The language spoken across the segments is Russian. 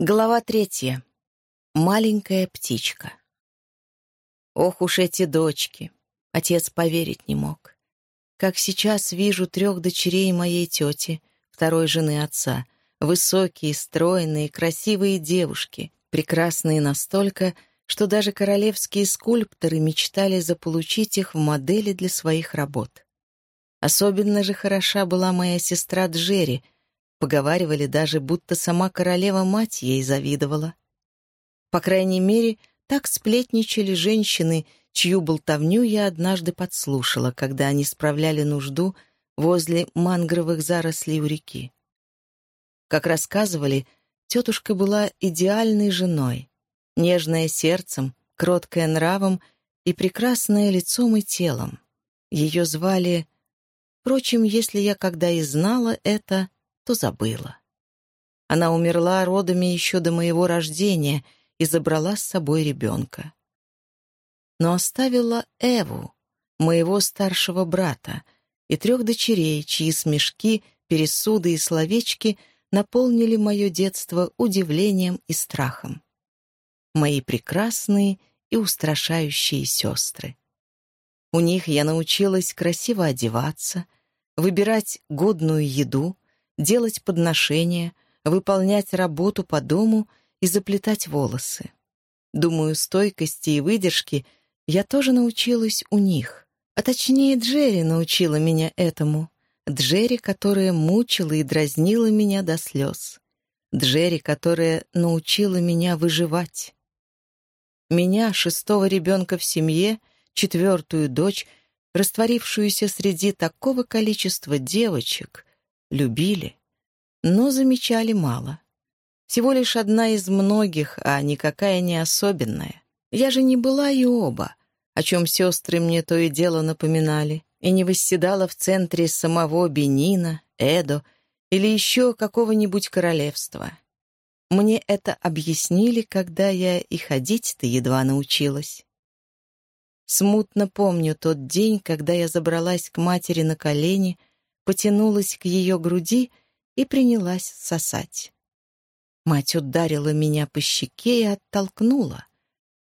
Глава третья. Маленькая птичка. Ох уж эти дочки! Отец поверить не мог. Как сейчас вижу трех дочерей моей тети, второй жены отца, высокие, стройные, красивые девушки, прекрасные настолько, что даже королевские скульпторы мечтали заполучить их в модели для своих работ. Особенно же хороша была моя сестра Джерри — Поговаривали даже, будто сама королева-мать ей завидовала. По крайней мере, так сплетничали женщины, чью болтовню я однажды подслушала, когда они справляли нужду возле мангровых зарослей у реки. Как рассказывали, тетушка была идеальной женой, нежная сердцем, кроткая нравом и прекрасная лицом и телом. Ее звали... Впрочем, если я когда и знала это, то забыла. Она умерла родами еще до моего рождения и забрала с собой ребенка. Но оставила Эву, моего старшего брата, и трех дочерей, чьи смешки, пересуды и словечки наполнили мое детство удивлением и страхом. Мои прекрасные и устрашающие сестры. У них я научилась красиво одеваться, выбирать годную еду, делать подношения, выполнять работу по дому и заплетать волосы. Думаю, стойкости и выдержки я тоже научилась у них. А точнее, Джерри научила меня этому. Джерри, которая мучила и дразнила меня до слез. Джерри, которая научила меня выживать. Меня, шестого ребенка в семье, четвертую дочь, растворившуюся среди такого количества девочек, любили, но замечали мало. Всего лишь одна из многих, а никакая не особенная. Я же не была и оба, о чем сестры мне то и дело напоминали, и не восседала в центре самого Бенина, Эдо или еще какого-нибудь королевства. Мне это объяснили, когда я и ходить-то едва научилась. Смутно помню тот день, когда я забралась к матери на колени — потянулась к ее груди и принялась сосать. Мать ударила меня по щеке и оттолкнула.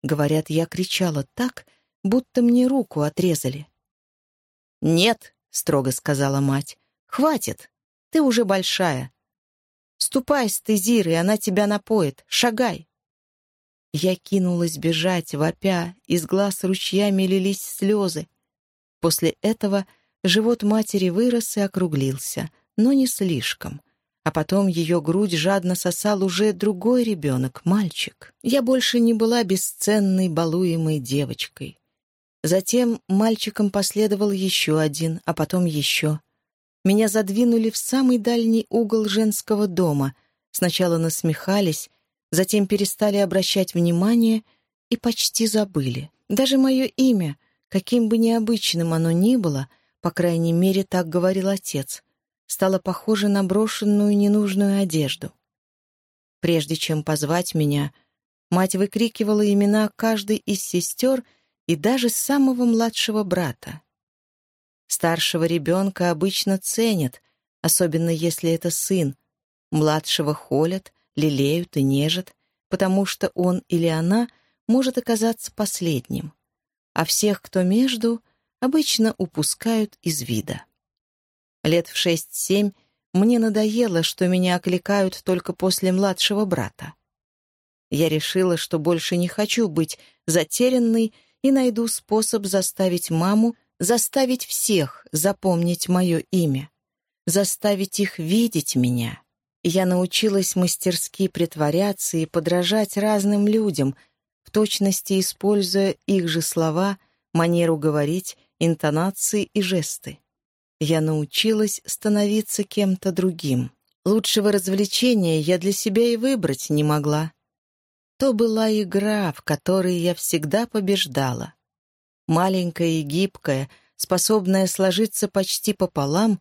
Говорят, я кричала так, будто мне руку отрезали. «Нет», — строго сказала мать, — «хватит, ты уже большая. Ступай с Тезирой, она тебя напоит, шагай». Я кинулась бежать, вопя, из глаз ручьями лились слезы. После этого Живот матери вырос и округлился, но не слишком. А потом ее грудь жадно сосал уже другой ребенок, мальчик. Я больше не была бесценной, балуемой девочкой. Затем мальчиком последовал еще один, а потом еще. Меня задвинули в самый дальний угол женского дома. Сначала насмехались, затем перестали обращать внимание и почти забыли. Даже мое имя, каким бы необычным оно ни было — по крайней мере, так говорил отец, стала похожа на брошенную ненужную одежду. Прежде чем позвать меня, мать выкрикивала имена каждой из сестер и даже самого младшего брата. Старшего ребенка обычно ценят, особенно если это сын. Младшего холят, лелеют и нежат, потому что он или она может оказаться последним. А всех, кто между — обычно упускают из вида. Лет в шесть-семь мне надоело, что меня окликают только после младшего брата. Я решила, что больше не хочу быть затерянной и найду способ заставить маму, заставить всех запомнить мое имя, заставить их видеть меня. Я научилась мастерски притворяться и подражать разным людям, в точности используя их же слова, манеру говорить интонации и жесты. Я научилась становиться кем-то другим. Лучшего развлечения я для себя и выбрать не могла. То была игра, в которой я всегда побеждала. Маленькая и гибкая, способная сложиться почти пополам,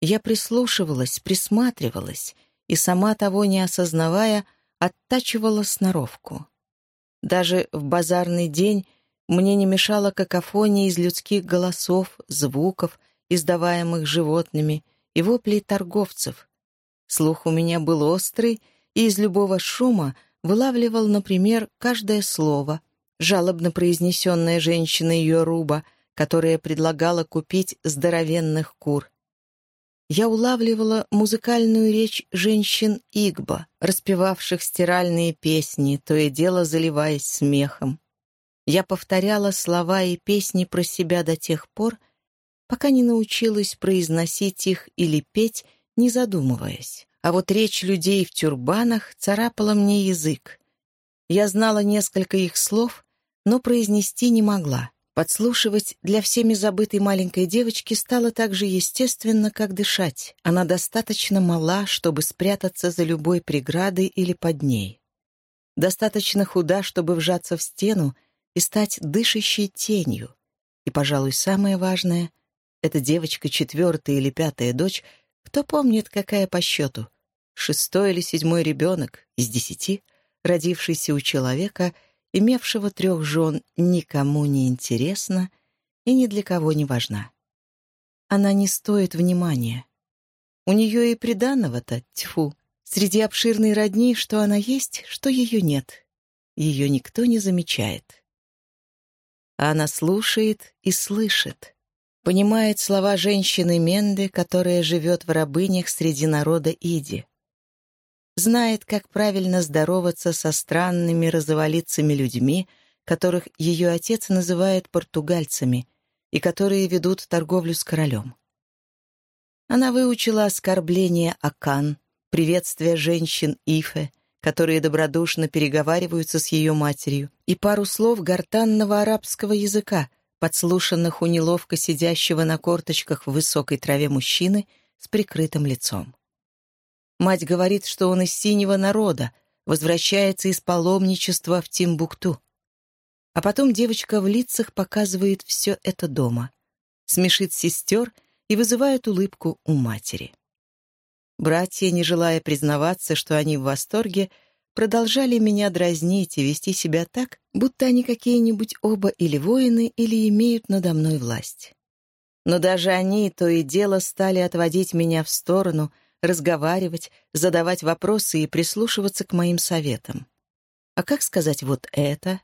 я прислушивалась, присматривалась и, сама того не осознавая, оттачивала сноровку. Даже в базарный день мне не мешала какофония из людских голосов, звуков, издаваемых животными, и воплей торговцев. Слух у меня был острый, и из любого шума вылавливал, например, каждое слово, жалобно произнесенное женщиной Йоруба, которая предлагала купить здоровенных кур. Я улавливала музыкальную речь женщин Игба, распевавших стиральные песни, то и дело заливаясь смехом. Я повторяла слова и песни про себя до тех пор, пока не научилась произносить их или петь, не задумываясь. А вот речь людей в тюрбанах царапала мне язык. Я знала несколько их слов, но произнести не могла. Подслушивать для всеми забытой маленькой девочки стало так же естественно, как дышать. Она достаточно мала, чтобы спрятаться за любой преградой или под ней. Достаточно худа, чтобы вжаться в стену и стать дышащей тенью. И, пожалуй, самое важное — эта девочка четвертая или пятая дочь, кто помнит, какая по счету, шестой или седьмой ребенок из десяти, родившийся у человека, имевшего трех жен, никому не интересна и ни для кого не важна. Она не стоит внимания. У нее и приданного-то, тьфу, среди обширной родни, что она есть, что ее нет. Ее никто не замечает а она слушает и слышит. Понимает слова женщины Менды, которая живет в рабынях среди народа Иди. Знает, как правильно здороваться со странными розоволицами людьми, которых ее отец называет португальцами, и которые ведут торговлю с королем. Она выучила оскорбление Акан, приветствие женщин Ифе, которые добродушно переговариваются с ее матерью, и пару слов гортанного арабского языка, подслушанных у неловко сидящего на корточках в высокой траве мужчины с прикрытым лицом. Мать говорит, что он из синего народа, возвращается из паломничества в Тимбукту. А потом девочка в лицах показывает все это дома, смешит сестер и вызывает улыбку у матери. Братья, не желая признаваться, что они в восторге, продолжали меня дразнить и вести себя так, будто они какие-нибудь оба или воины, или имеют надо мной власть. Но даже они то и дело стали отводить меня в сторону, разговаривать, задавать вопросы и прислушиваться к моим советам. А как сказать вот это?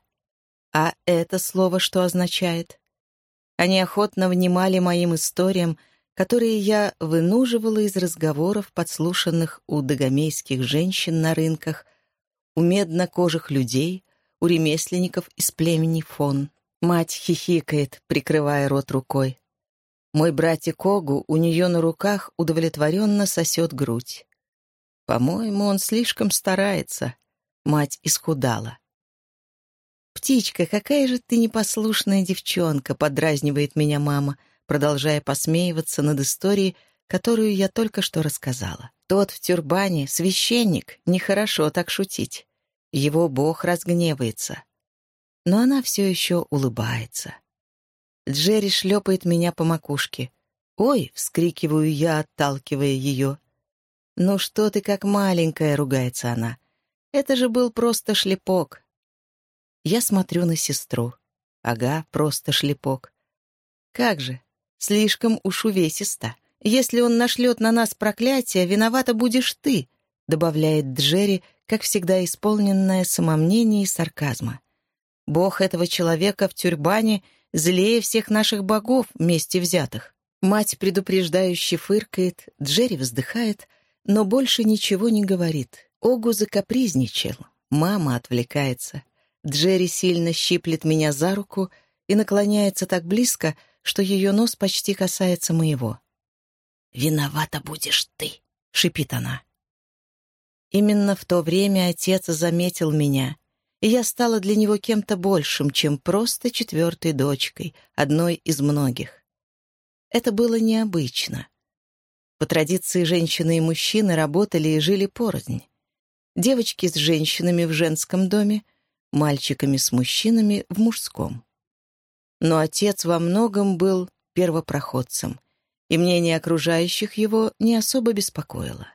А это слово что означает? Они охотно внимали моим историям, которые я вынуживала из разговоров, подслушанных у догомейских женщин на рынках, у меднокожих людей, у ремесленников из племени Фон. Мать хихикает, прикрывая рот рукой. Мой братик Когу у нее на руках удовлетворенно сосет грудь. По-моему, он слишком старается. Мать исхудала. «Птичка, какая же ты непослушная девчонка!» — подразнивает меня мама — продолжая посмеиваться над историей, которую я только что рассказала. Тот в тюрбане, священник, нехорошо так шутить. Его бог разгневается. Но она все еще улыбается. Джерри шлепает меня по макушке. «Ой!» — вскрикиваю я, отталкивая ее. «Ну что ты как маленькая!» — ругается она. «Это же был просто шлепок!» Я смотрю на сестру. Ага, просто шлепок. Как же, Слишком уж увесисто. Если он нашлет на нас проклятие, виновата будешь ты», — добавляет Джерри, как всегда исполненное самомнение и сарказма. «Бог этого человека в тюрбане злее всех наших богов вместе взятых». Мать предупреждающе фыркает, Джерри вздыхает, но больше ничего не говорит. Огу закапризничал, мама отвлекается. Джерри сильно щиплет меня за руку и наклоняется так близко, что ее нос почти касается моего. «Виновата будешь ты», — шипит она. Именно в то время отец заметил меня, и я стала для него кем-то большим, чем просто четвертой дочкой, одной из многих. Это было необычно. По традиции женщины и мужчины работали и жили порознь. Девочки с женщинами в женском доме, мальчиками с мужчинами в мужском. Но отец во многом был первопроходцем, и мнение окружающих его не особо беспокоило.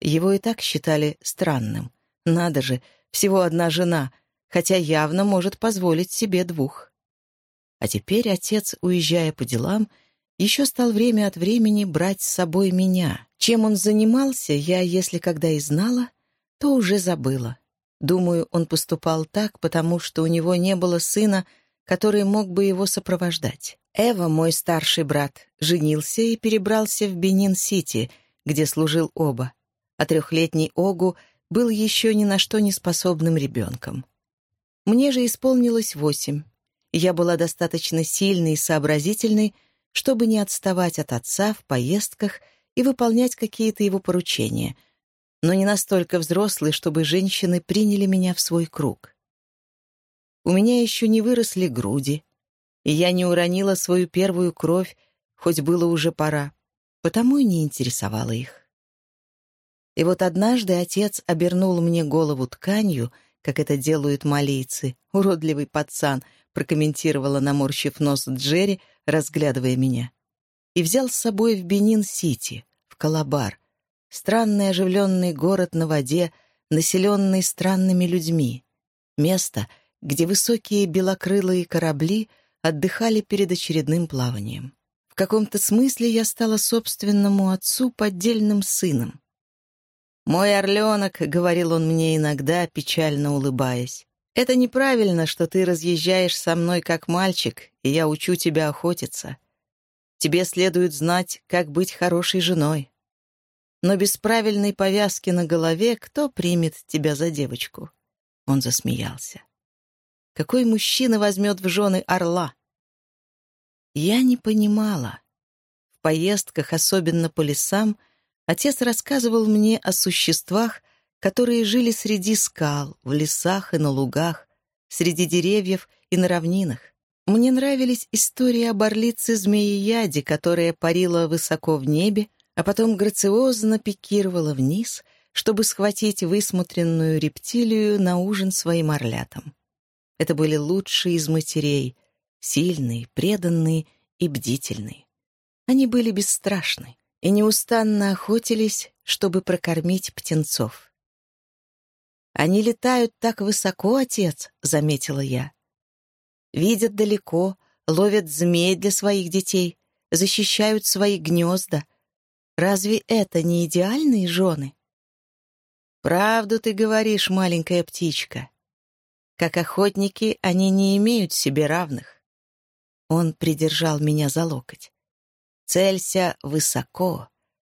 Его и так считали странным. Надо же, всего одна жена, хотя явно может позволить себе двух. А теперь отец, уезжая по делам, еще стал время от времени брать с собой меня. Чем он занимался, я, если когда и знала, то уже забыла. Думаю, он поступал так, потому что у него не было сына, который мог бы его сопровождать. Эва, мой старший брат, женился и перебрался в Бенин-Сити, где служил оба, а трехлетний Огу был еще ни на что не способным ребенком. Мне же исполнилось восемь. Я была достаточно сильной и сообразительной, чтобы не отставать от отца в поездках и выполнять какие-то его поручения, но не настолько взрослый, чтобы женщины приняли меня в свой круг. У меня еще не выросли груди, и я не уронила свою первую кровь, хоть было уже пора, потому и не интересовала их. И вот однажды отец обернул мне голову тканью, как это делают малийцы, уродливый пацан, прокомментировала, наморщив нос Джерри, разглядывая меня. И взял с собой в Бенин-Сити, в Калабар, странный оживленный город на воде, населенный странными людьми. Место, где высокие белокрылые корабли отдыхали перед очередным плаванием. В каком-то смысле я стала собственному отцу поддельным сыном. «Мой орленок», — говорил он мне иногда, печально улыбаясь, «это неправильно, что ты разъезжаешь со мной как мальчик, и я учу тебя охотиться. Тебе следует знать, как быть хорошей женой. Но без правильной повязки на голове кто примет тебя за девочку?» Он засмеялся. «Какой мужчина возьмет в жены орла?» Я не понимала. В поездках, особенно по лесам, — Отец рассказывал мне о существах, которые жили среди скал, в лесах и на лугах, среди деревьев и на равнинах. Мне нравились истории об орлице змеи-яде, которая парила высоко в небе, а потом грациозно пикировала вниз, чтобы схватить высмотренную рептилию на ужин своим орлятам. Это были лучшие из матерей, сильные, преданные и бдительные. Они были бесстрашны и неустанно охотились, чтобы прокормить птенцов. «Они летают так высоко, отец», — заметила я. «Видят далеко, ловят змей для своих детей, защищают свои гнезда. Разве это не идеальные жены?» «Правду ты говоришь, маленькая птичка. Как охотники, они не имеют себе равных». Он придержал меня за локоть. Целься высоко.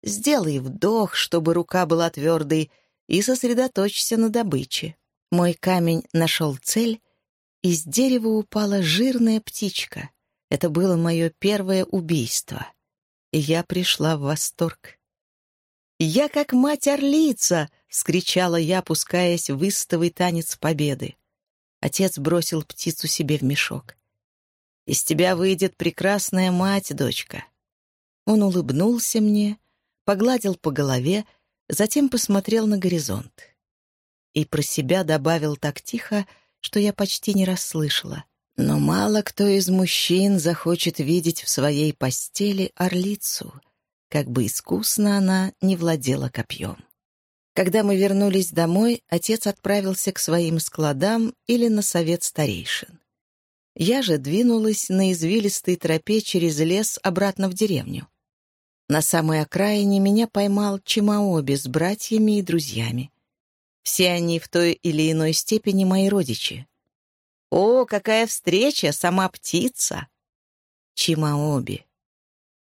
Сделай вдох, чтобы рука была твердой, и сосредоточься на добыче. Мой камень нашел цель, и с дерева упала жирная птичка. Это было мое первое убийство. И я пришла в восторг. «Я как мать-орлица!» — скричала я, пускаясь в истовый танец победы. Отец бросил птицу себе в мешок. «Из тебя выйдет прекрасная мать, дочка. Он улыбнулся мне, погладил по голове, затем посмотрел на горизонт. И про себя добавил так тихо, что я почти не расслышала. Но мало кто из мужчин захочет видеть в своей постели орлицу, как бы искусно она не владела копьем. Когда мы вернулись домой, отец отправился к своим складам или на совет старейшин. Я же двинулась на извилистой тропе через лес обратно в деревню. На самой окраине меня поймал Чимаоби с братьями и друзьями. Все они в той или иной степени мои родичи. «О, какая встреча! Сама птица!» Чимаоби.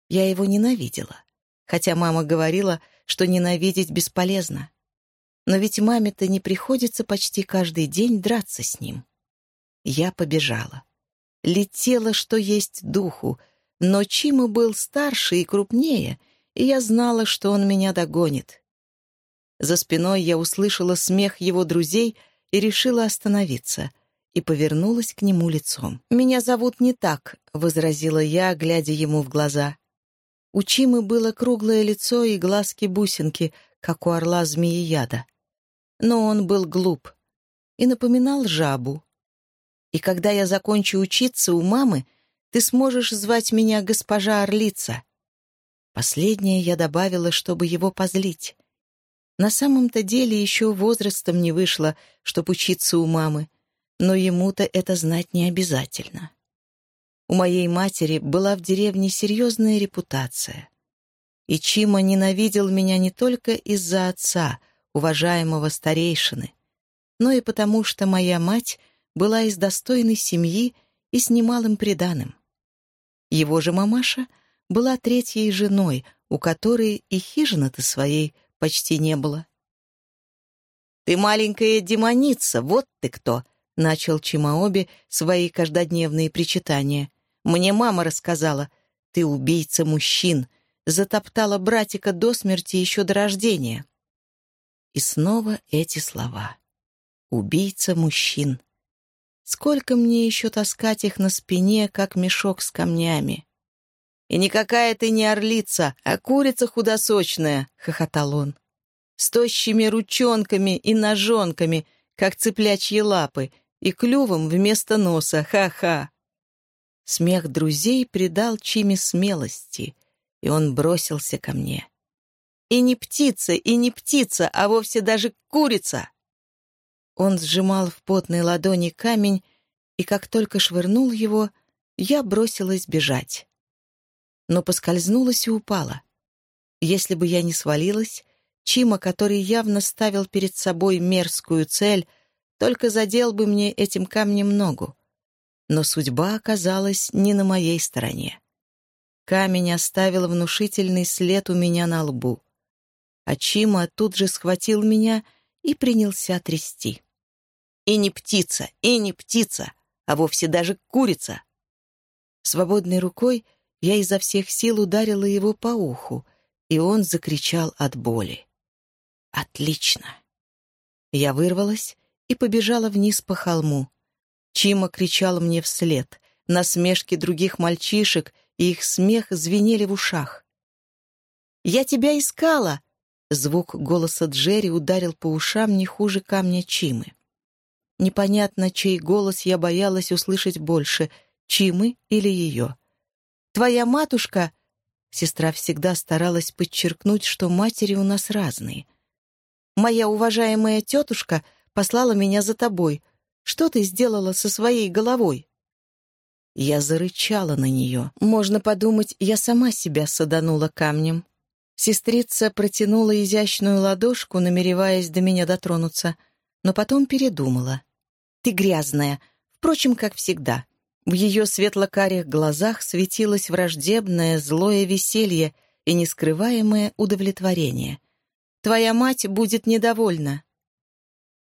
Я его ненавидела, хотя мама говорила, что ненавидеть бесполезно. Но ведь маме-то не приходится почти каждый день драться с ним. Я побежала. Летела, что есть духу — но Чима был старше и крупнее, и я знала, что он меня догонит. За спиной я услышала смех его друзей и решила остановиться, и повернулась к нему лицом. «Меня зовут не так», — возразила я, глядя ему в глаза. У Чимы было круглое лицо и глазки-бусинки, как у орла змеи-яда. Но он был глуп и напоминал жабу. И когда я закончу учиться у мамы, ты сможешь звать меня госпожа Орлица». Последнее я добавила, чтобы его позлить. На самом-то деле еще возрастом не вышло, чтоб учиться у мамы, но ему-то это знать не обязательно. У моей матери была в деревне серьезная репутация. И Чима ненавидел меня не только из-за отца, уважаемого старейшины, но и потому, что моя мать была из достойной семьи и с немалым приданым. Его же мамаша была третьей женой, у которой и хижины-то своей почти не было. «Ты маленькая демоница, вот ты кто!» — начал Чимаоби свои каждодневные причитания. «Мне мама рассказала, ты убийца мужчин, затоптала братика до смерти еще до рождения». И снова эти слова. «Убийца мужчин». Сколько мне еще таскать их на спине, как мешок с камнями? «И никакая ты не орлица, а курица худосочная», — хохотал он. «С тощими ручонками и ножонками, как цыплячьи лапы, и клювом вместо носа, ха-ха». Смех друзей придал Чиме смелости, и он бросился ко мне. «И не птица, и не птица, а вовсе даже курица!» Он сжимал в потной ладони камень, и как только швырнул его, я бросилась бежать но поскользнулась и упала. Если бы я не свалилась, Чима, который явно ставил перед собой мерзкую цель, только задел бы мне этим камнем ногу. Но судьба оказалась не на моей стороне. Камень оставил внушительный след у меня на лбу. А Чима тут же схватил меня и принялся трясти. И не птица, и не птица, а вовсе даже курица. Свободной рукой я изо всех сил ударила его по уху, и он закричал от боли. «Отлично!» Я вырвалась и побежала вниз по холму. Чима кричал мне вслед. Насмешки других мальчишек и их смех звенели в ушах. «Я тебя искала!» Звук голоса Джерри ударил по ушам не хуже камня Чимы. Непонятно, чей голос я боялась услышать больше, Чимы или ее. Твоя матушка...» Сестра всегда старалась подчеркнуть, что матери у нас разные. «Моя уважаемая тетушка послала меня за тобой. Что ты сделала со своей головой?» Я зарычала на нее. Можно подумать, я сама себя саданула камнем. Сестрица протянула изящную ладошку, намереваясь до меня дотронуться, но потом передумала. «Ты грязная, впрочем, как всегда. В ее светло-карих глазах светилось враждебное, злое веселье и нескрываемое удовлетворение. «Твоя мать будет недовольна».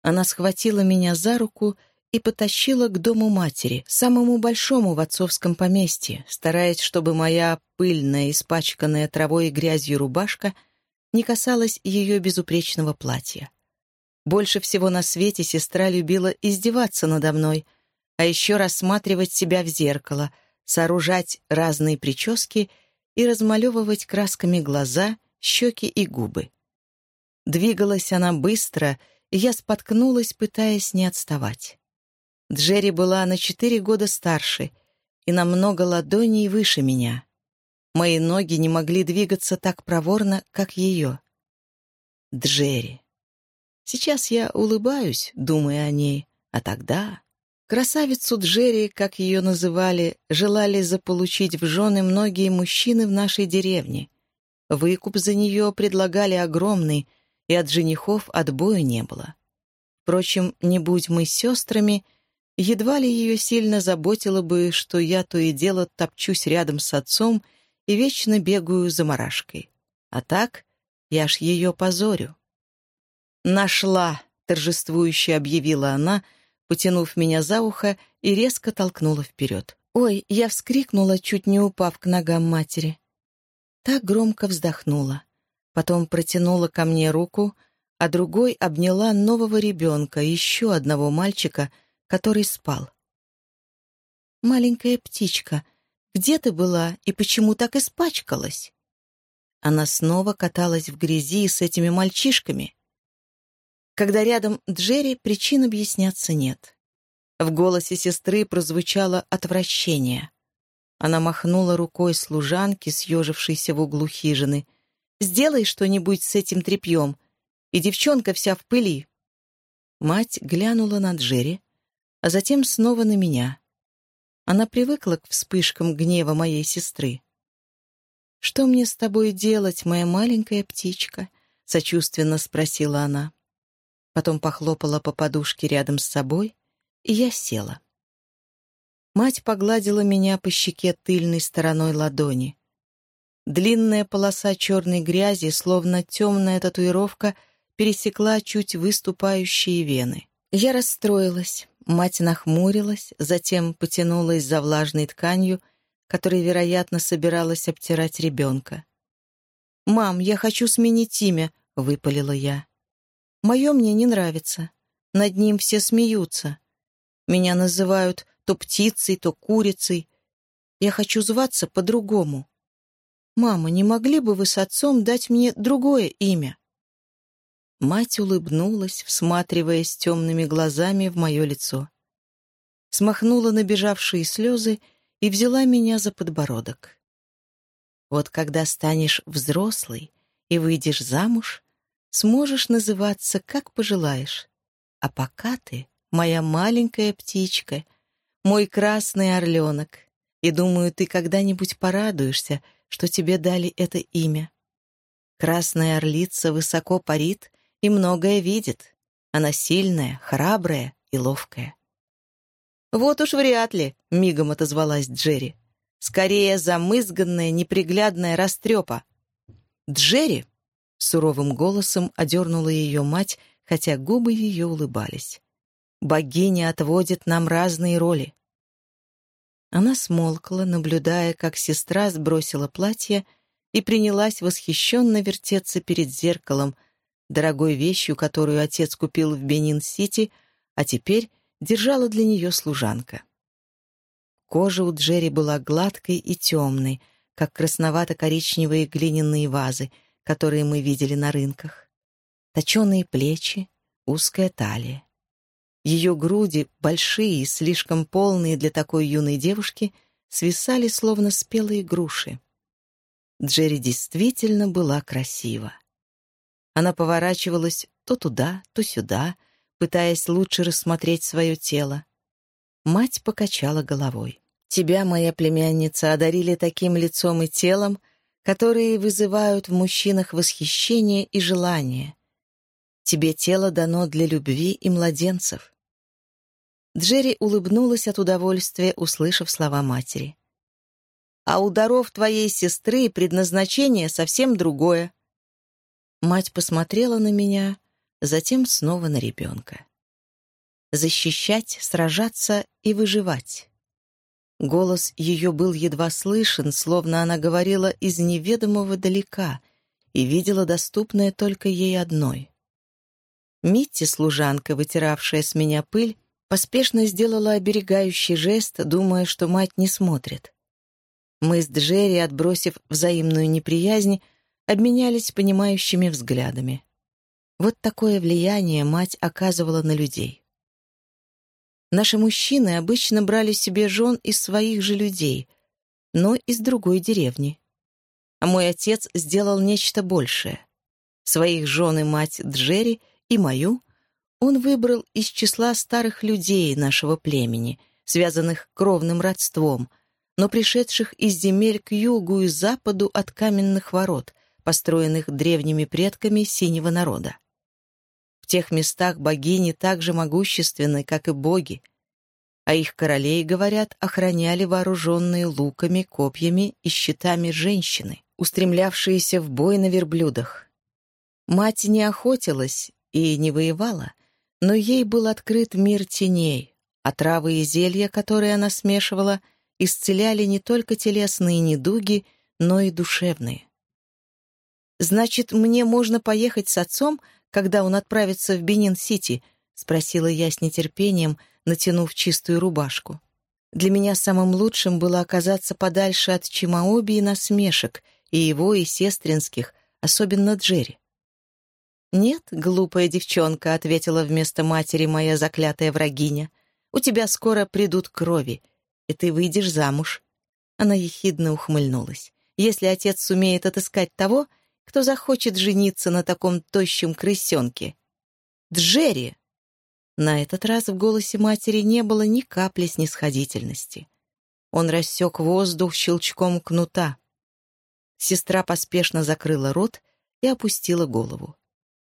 Она схватила меня за руку и потащила к дому матери, самому большому в отцовском поместье, стараясь, чтобы моя пыльная, испачканная травой и грязью рубашка не касалась ее безупречного платья. Больше всего на свете сестра любила издеваться надо мной — а еще рассматривать себя в зеркало, сооружать разные прически и размалевывать красками глаза, щеки и губы. Двигалась она быстро, и я споткнулась, пытаясь не отставать. Джерри была на четыре года старше и намного ладоней выше меня. Мои ноги не могли двигаться так проворно, как ее. Джерри. Сейчас я улыбаюсь, думая о ней, а тогда... Красавицу Джерри, как ее называли, желали заполучить в жены многие мужчины в нашей деревне. Выкуп за нее предлагали огромный, и от женихов отбоя не было. Впрочем, не будь мы сестрами, едва ли ее сильно заботило бы, что я то и дело топчусь рядом с отцом и вечно бегаю за марашкой. А так я ж ее позорю. «Нашла!» — торжествующе объявила она — потянув меня за ухо и резко толкнула вперед. Ой, я вскрикнула, чуть не упав к ногам матери. Так громко вздохнула. Потом протянула ко мне руку, а другой обняла нового ребенка, еще одного мальчика, который спал. «Маленькая птичка, где ты была и почему так испачкалась?» Она снова каталась в грязи с этими мальчишками. Когда рядом Джерри, причин объясняться нет. В голосе сестры прозвучало отвращение. Она махнула рукой служанки, съежившейся в углу хижины. «Сделай что-нибудь с этим тряпьем, и девчонка вся в пыли». Мать глянула на Джерри, а затем снова на меня. Она привыкла к вспышкам гнева моей сестры. «Что мне с тобой делать, моя маленькая птичка?» — сочувственно спросила она. Потом похлопала по подушке рядом с собой, и я села. Мать погладила меня по щеке тыльной стороной ладони. Длинная полоса черной грязи, словно темная татуировка, пересекла чуть выступающие вены. Я расстроилась. Мать нахмурилась, затем потянулась за влажной тканью, которой, вероятно, собиралась обтирать ребенка. «Мам, я хочу сменить имя», — выпалила я. «Мое мне не нравится. Над ним все смеются. Меня называют то птицей, то курицей. Я хочу зваться по-другому. «Мама, не могли бы вы с отцом дать мне другое имя?» Мать улыбнулась, всматриваясь темными глазами в мое лицо. Смахнула набежавшие слезы и взяла меня за подбородок. «Вот когда станешь взрослой и выйдешь замуж, сможешь называться, как пожелаешь. А пока ты моя маленькая птичка, мой красный орленок, и думаю, ты когда-нибудь порадуешься, что тебе дали это имя. Красная орлица высоко парит и многое видит. Она сильная, храбрая и ловкая. «Вот уж вряд ли», — мигом отозвалась Джерри. «Скорее замызганная, неприглядная растрепа». «Джерри!» — суровым голосом одернула ее мать, хотя губы ее улыбались. «Богиня отводит нам разные роли. Она смолкла, наблюдая, как сестра сбросила платье и принялась восхищенно вертеться перед зеркалом, дорогой вещью, которую отец купил в Бенин-Сити, а теперь держала для нее служанка. Кожа у Джерри была гладкой и темной, как красновато-коричневые глиняные вазы, которые мы видели на рынках. Точеные плечи, узкая талия. Ее груди, большие и слишком полные для такой юной девушки, свисали словно спелые груши. Джерри действительно была красива. Она поворачивалась то туда, то сюда, пытаясь лучше рассмотреть свое тело. Мать покачала головой. «Тебя, моя племянница, одарили таким лицом и телом, которые вызывают в мужчинах восхищение и желание. Тебе тело дано для любви и младенцев. Джерри улыбнулась от удовольствия, услышав слова матери. «А у даров твоей сестры предназначение совсем другое». Мать посмотрела на меня, затем снова на ребенка. «Защищать, сражаться и выживать». Голос ее был едва слышен, словно она говорила из неведомого далека и видела доступное только ей одной. Митти, служанка, вытиравшая с меня пыль, Поспешно сделала оберегающий жест, думая, что мать не смотрит. Мы с Джерри, отбросив взаимную неприязнь, обменялись понимающими взглядами. Вот такое влияние мать оказывала на людей. Наши мужчины обычно брали себе жен из своих же людей, но из другой деревни. А мой отец сделал нечто большее. Своих жен и мать Джерри и мою он выбрал из числа старых людей нашего племени, связанных кровным родством, но пришедших из земель к югу и западу от каменных ворот, построенных древними предками синего народа. В тех местах богини так же могущественны, как и боги, а их королей, говорят, охраняли вооруженные луками, копьями и щитами женщины, устремлявшиеся в бой на верблюдах. Мать не охотилась и не воевала — но ей был открыт мир теней, а травы и зелья, которые она смешивала, исцеляли не только телесные недуги, но и душевные. «Значит, мне можно поехать с отцом, когда он отправится в Бенин-Сити?» — спросила я с нетерпением, натянув чистую рубашку. Для меня самым лучшим было оказаться подальше от Чимаоби и насмешек, и его, и сестринских, особенно Джерри. «Нет, глупая девчонка», — ответила вместо матери моя заклятая врагиня. «У тебя скоро придут крови, и ты выйдешь замуж». Она ехидно ухмыльнулась. «Если отец сумеет отыскать того, кто захочет жениться на таком тощем крысенке». «Джерри!» На этот раз в голосе матери не было ни капли снисходительности. Он рассек воздух щелчком кнута. Сестра поспешно закрыла рот и опустила голову.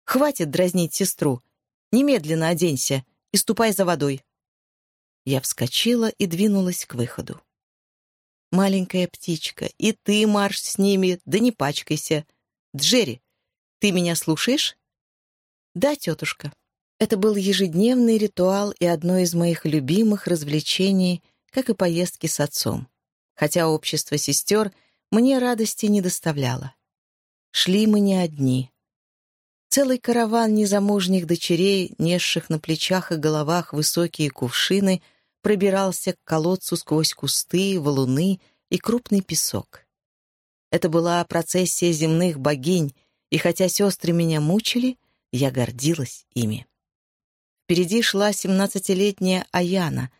Хватит дразнить сестру. Немедленно оденься и ступай за водой». Я вскочила и двинулась к выходу. «Маленькая птичка, и ты марш с ними, да не пачкайся. Джерри, ты меня слушаешь?» «Да, тетушка». Это был ежедневный ритуал и одно из моих любимых развлечений, как и поездки с отцом. Хотя общество сестер мне радости не доставляло. Шли мы не одни. Целый караван незамужних дочерей, несших на плечах и головах высокие кувшины, пробирался к колодцу сквозь кусты, валуны и крупный песок. Это была процессия земных богинь, и хотя сестры меня мучили, я гордилась ими. Впереди шла семнадцатилетняя Аяна,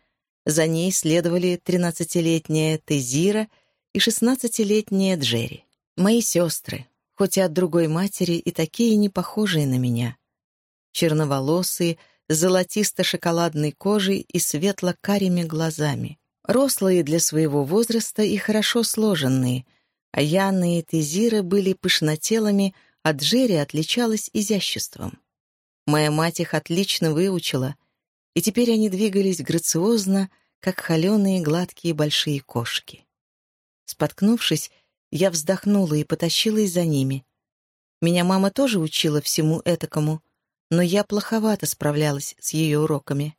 за ней следовали тринадцатилетняя Тезира и шестнадцатилетняя Джерри. Мои сестры, хоть и от другой матери, и такие не похожие на меня. Черноволосые, золотисто-шоколадной кожей и светло-карими глазами. Рослые для своего возраста и хорошо сложенные, Яна и Тезира были пышнотелыми, а Джерри отличалась изяществом. Моя мать их отлично выучила, и теперь они двигались грациозно, как холеные гладкие большие кошки. Споткнувшись, я вздохнула и потащилась за ними. Меня мама тоже учила всему этакому, но я плоховато справлялась с ее уроками.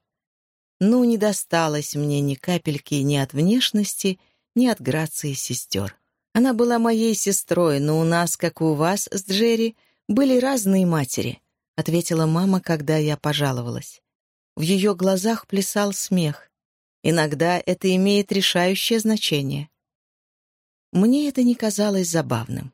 Ну, не досталось мне ни капельки ни от внешности, ни от грации сестер. Она была моей сестрой, но у нас, как у вас с Джерри, были разные матери, ответила мама, когда я пожаловалась. В ее глазах плясал смех. Иногда это имеет решающее значение. Мне это не казалось забавным.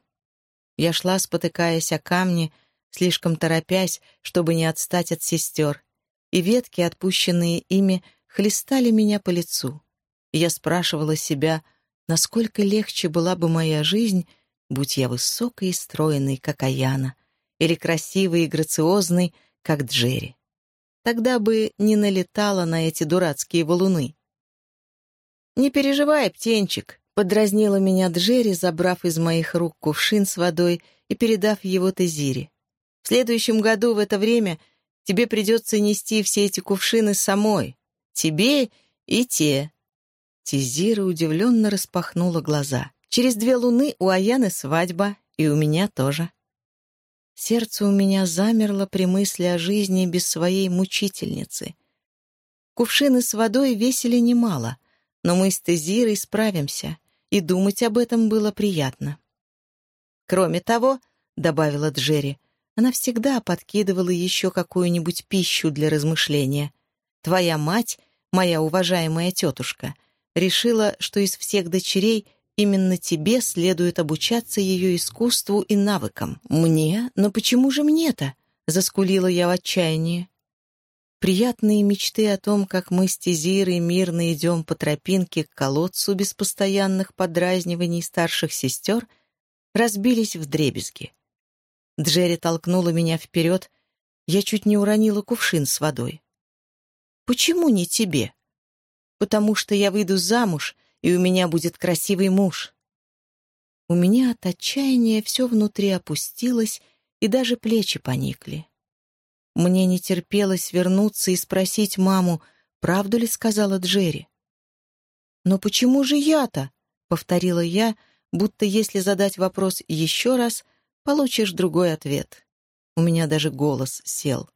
Я шла, спотыкаясь о камни, слишком торопясь, чтобы не отстать от сестер, и ветки, отпущенные ими, хлестали меня по лицу. я спрашивала себя, насколько легче была бы моя жизнь, будь я высокой и стройной, как Аяна, или красивой и грациозной, как Джерри. Тогда бы не налетала на эти дурацкие валуны. «Не переживай, птенчик», Подразнила меня Джерри, забрав из моих рук кувшин с водой и передав его Тезире. «В следующем году в это время тебе придется нести все эти кувшины самой. Тебе и те». Тизира удивленно распахнула глаза. «Через две луны у Аяны свадьба, и у меня тоже». Сердце у меня замерло при мысли о жизни без своей мучительницы. Кувшины с водой весили немало, но мы с Тезирой справимся и думать об этом было приятно. «Кроме того», — добавила Джерри, она всегда подкидывала еще какую-нибудь пищу для размышления. «Твоя мать, моя уважаемая тетушка, решила, что из всех дочерей именно тебе следует обучаться ее искусству и навыкам. Мне? Но почему же мне-то?» — заскулила я в отчаянии. Приятные мечты о том, как мы с Тизирой мирно идем по тропинке к колодцу без постоянных подразниваний старших сестер, разбились в дребезги. Джерри толкнула меня вперед, я чуть не уронила кувшин с водой. «Почему не тебе?» «Потому что я выйду замуж, и у меня будет красивый муж». У меня от отчаяния все внутри опустилось, и даже плечи поникли. Мне не терпелось вернуться и спросить маму, правду ли сказала Джерри. «Но почему же я-то?» — повторила я, будто если задать вопрос еще раз, получишь другой ответ. У меня даже голос сел.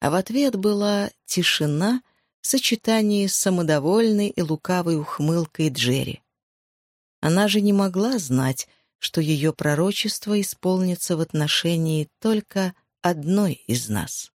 А в ответ была тишина в сочетании с самодовольной и лукавой ухмылкой Джерри. Она же не могла знать, что ее пророчество исполнится в отношении только одной из нас.